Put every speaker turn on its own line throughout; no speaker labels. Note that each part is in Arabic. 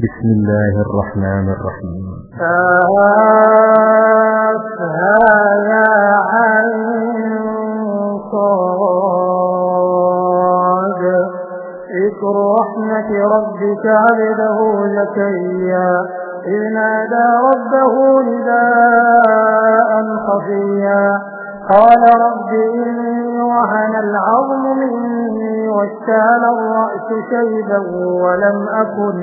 بسم الله الرحمن الرحيم.
يا عين صاد ذكر رحمة ربك عبده زكيا إذ نادى ربه نداء خفيا. قال رب إني وهن العظم مني واشتعل الرأس شيبا ولم أكن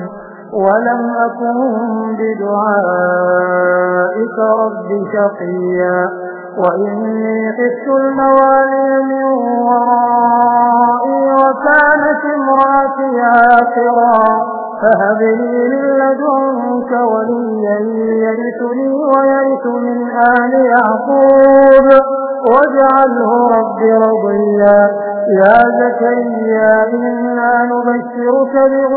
ولم أكن بدعائك رب شقيا وإني خفت الموالي من ورائي وكانت امرأتي عاقرا فهب لي من لدنك وليا يرثني ويرث من آل يعقوب واجعله رب رضيا يا زكيا إنا نبشرك بغلام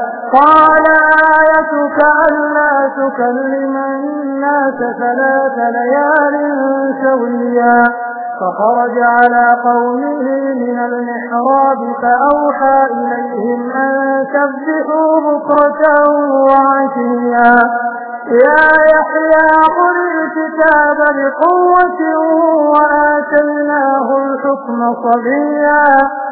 قال آيتك ألا تكلم الناس ثلاث ليال سويا. فخرج على قومه من المحراب فأوحى إليهم أن سبحوا بكرة وعشيا. يا يحيى قل الكتاب بقوة وآتيناه الحكم صبيا.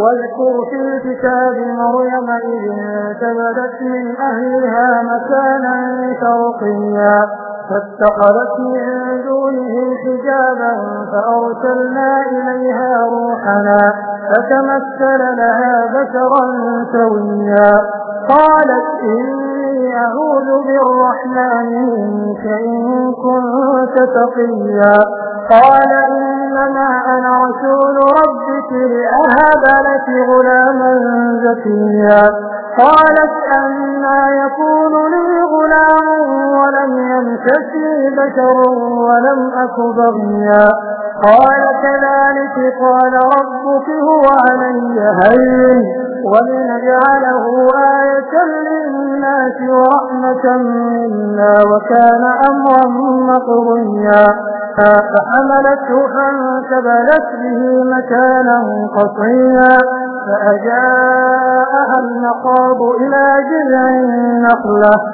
واذكر في الكتاب مريم إذ انتبذت من أهلها مكانا شرقيا فاتخذت من دونهم حجابا فأرسلنا إليها روحنا فتمثل لها بشرا سويا. قالت إني أعوذ بالرحمن منك إن كنت تقيا. قال إنما أنا رسول ربك لأهب لك غلاما زكيا. قالت أنا يكون لي غلام ولم يمسسني بشر ولم أك بغيا. قال كذلك قال ربك هو علي هين. ولنجعله آية للناس ورحمة منا وكان أمرا مقضيا. فحملته فانتبلت به مكانا قصيا. فأجاءها المقاض إلى جذع النخلة.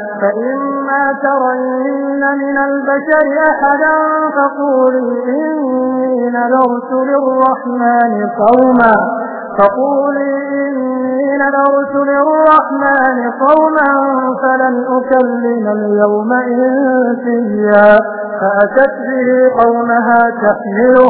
فإما ترين من البشر أحدا فقولي إني نذرت للرحمن قوما فقولي إني نذرت للرحمن قوما فلن أكلم اليوم إنسيا فأتت به قومها تحمله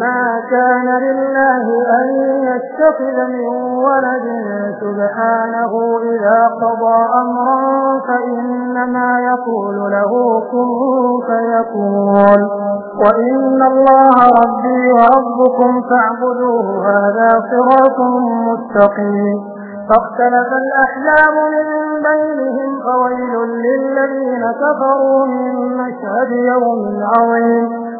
ما كان لله أن يتخذ من ولد سبحانه إذا قضى أمرا فإنما يقول له كن فيكون. وإن الله ربي وربكم فاعبدوه هذا صراط مستقيم. فاختلف الأحلام من بينهم فويل للذين كفروا من مشهد يوم عظيم.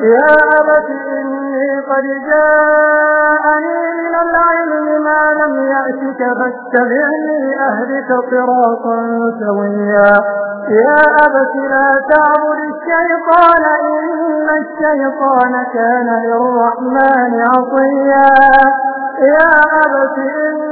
يا أبت إني قد جاءني من العلم ما لم يأتك فاتبعني أهلك صراطا سويا. يا أبت لا تعبد الشيطان إن الشيطان كان للرحمن عصيا. يا أبت إني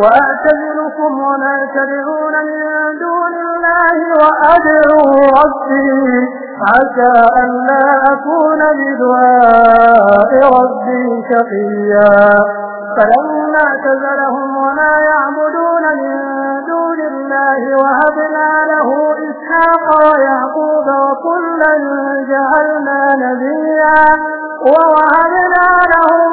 وأعتذركم وما تدعون من دون الله وأدعو ربي عسى أن لا أكون بدعاء ربي شقيا. فلما اعتزلهم وما يعبدون من دون الله وهبنا له إسحاق ويعقوب وكلا جعلنا نبيا ووهبنا لهم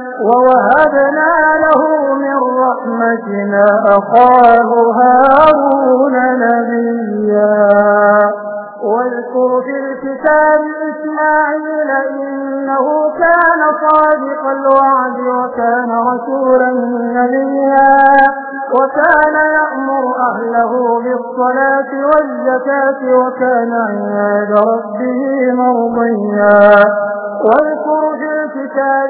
ووهبنا له من رحمتنا أخاه هارون نبيا. واذكر في الكتاب إسماعيل إنه كان صادق الوعد وكان رسولا نبيا. وكان يأمر أهله بالصلاة والزكاة وكان عند ربه مرضيا. واذكر في الكتاب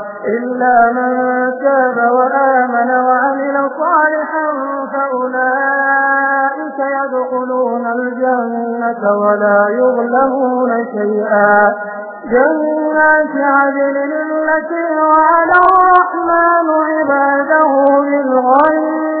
إلا من تاب وآمن وعمل صالحا فأولئك يدخلون الجنة ولا يظلمون شيئا. جنات عدن التي وعلى الرحمن عباده بالغيب.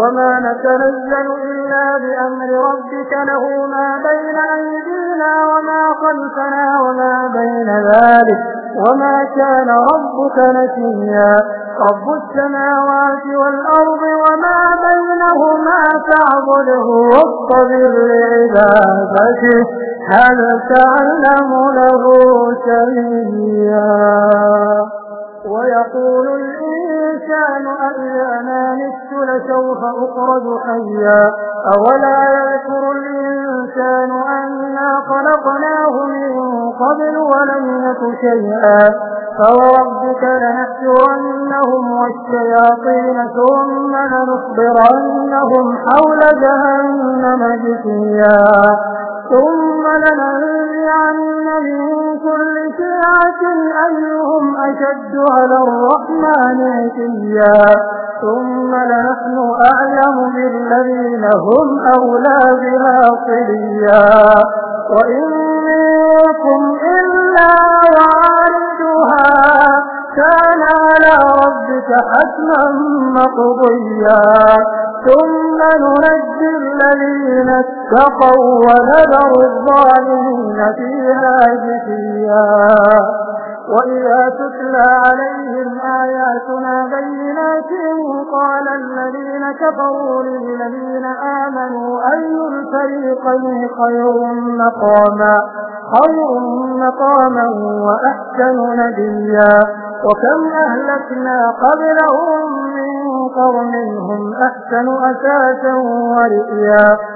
وما نتنزل إلا بأمر ربك له ما بين أيدينا وما خلفنا وما بين ذلك وما كان ربك نسيا رب السماوات والأرض وما بينهما فاعبده واصطبر لعبادته هل تعلم له سميا ويقول الإنسان أئذا ما مت لسوف أخرج حيا؟ أولا يذكر الإنسان أنا خلقناه من قبل ولم يك شيئا؟ فوربك لنحشرنهم والشياطين ثم لنخبرنهم حول جهنم جثيا. ثم لننزعن من كل شيعة أيهم أشد على الرحمن عتيا. ثم لنحن أعلم بالذين هم أولى بها صليا. وإن منكم إلا واردها كان على ربك حتما مقضيا. ثم ننجي الذين اتقوا ونذر الظالمين فيها جثيا. وإذا تتلى عليهم آياتنا بينات قال الذين كفروا للذين آمنوا أي الفريقين خير مقاما؟ خير مقاما وأحسن نديا. وكم أهلكنا قبلهم من قرن هم أحسن أساسا ورئيا.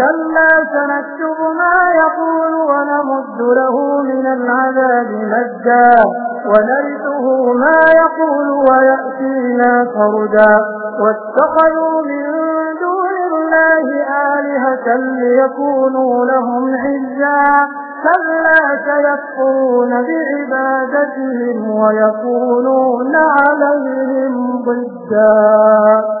كلا سنكتب ما يقول ونمد له من العذاب مدا ونرثه ما يقول ويأتينا فردا. واتخذوا من دون الله آلهة ليكونوا لهم عزا. كلا سيكفرون بعبادتهم ويكونون عليهم ضدا.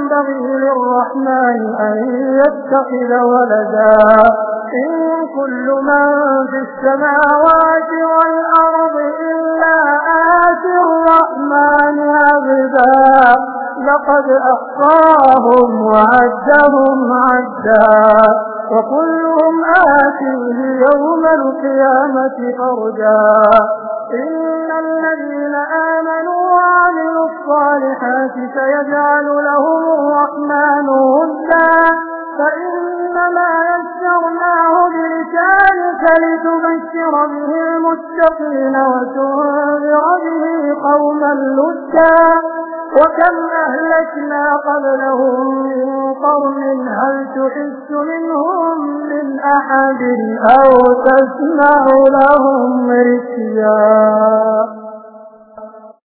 للرحمن أن يتخذ ولدا. إن كل من في السماوات والأرض إلا آتي الرحمن عبدا. لقد أحصاهم وعدهم عدا. وكلهم آتيه يوم القيامة فرجا. إن الذين آمنوا وعملوا الصالحات سيجعل لهم الرحمن هدا فإنما يسرناه بلسانك لتبشر به المتقين وتنذر به قوما لدا. وكم أهلكنا قبلهم من قرن هل تحس منهم من أحد أو تسمع لهم رسيا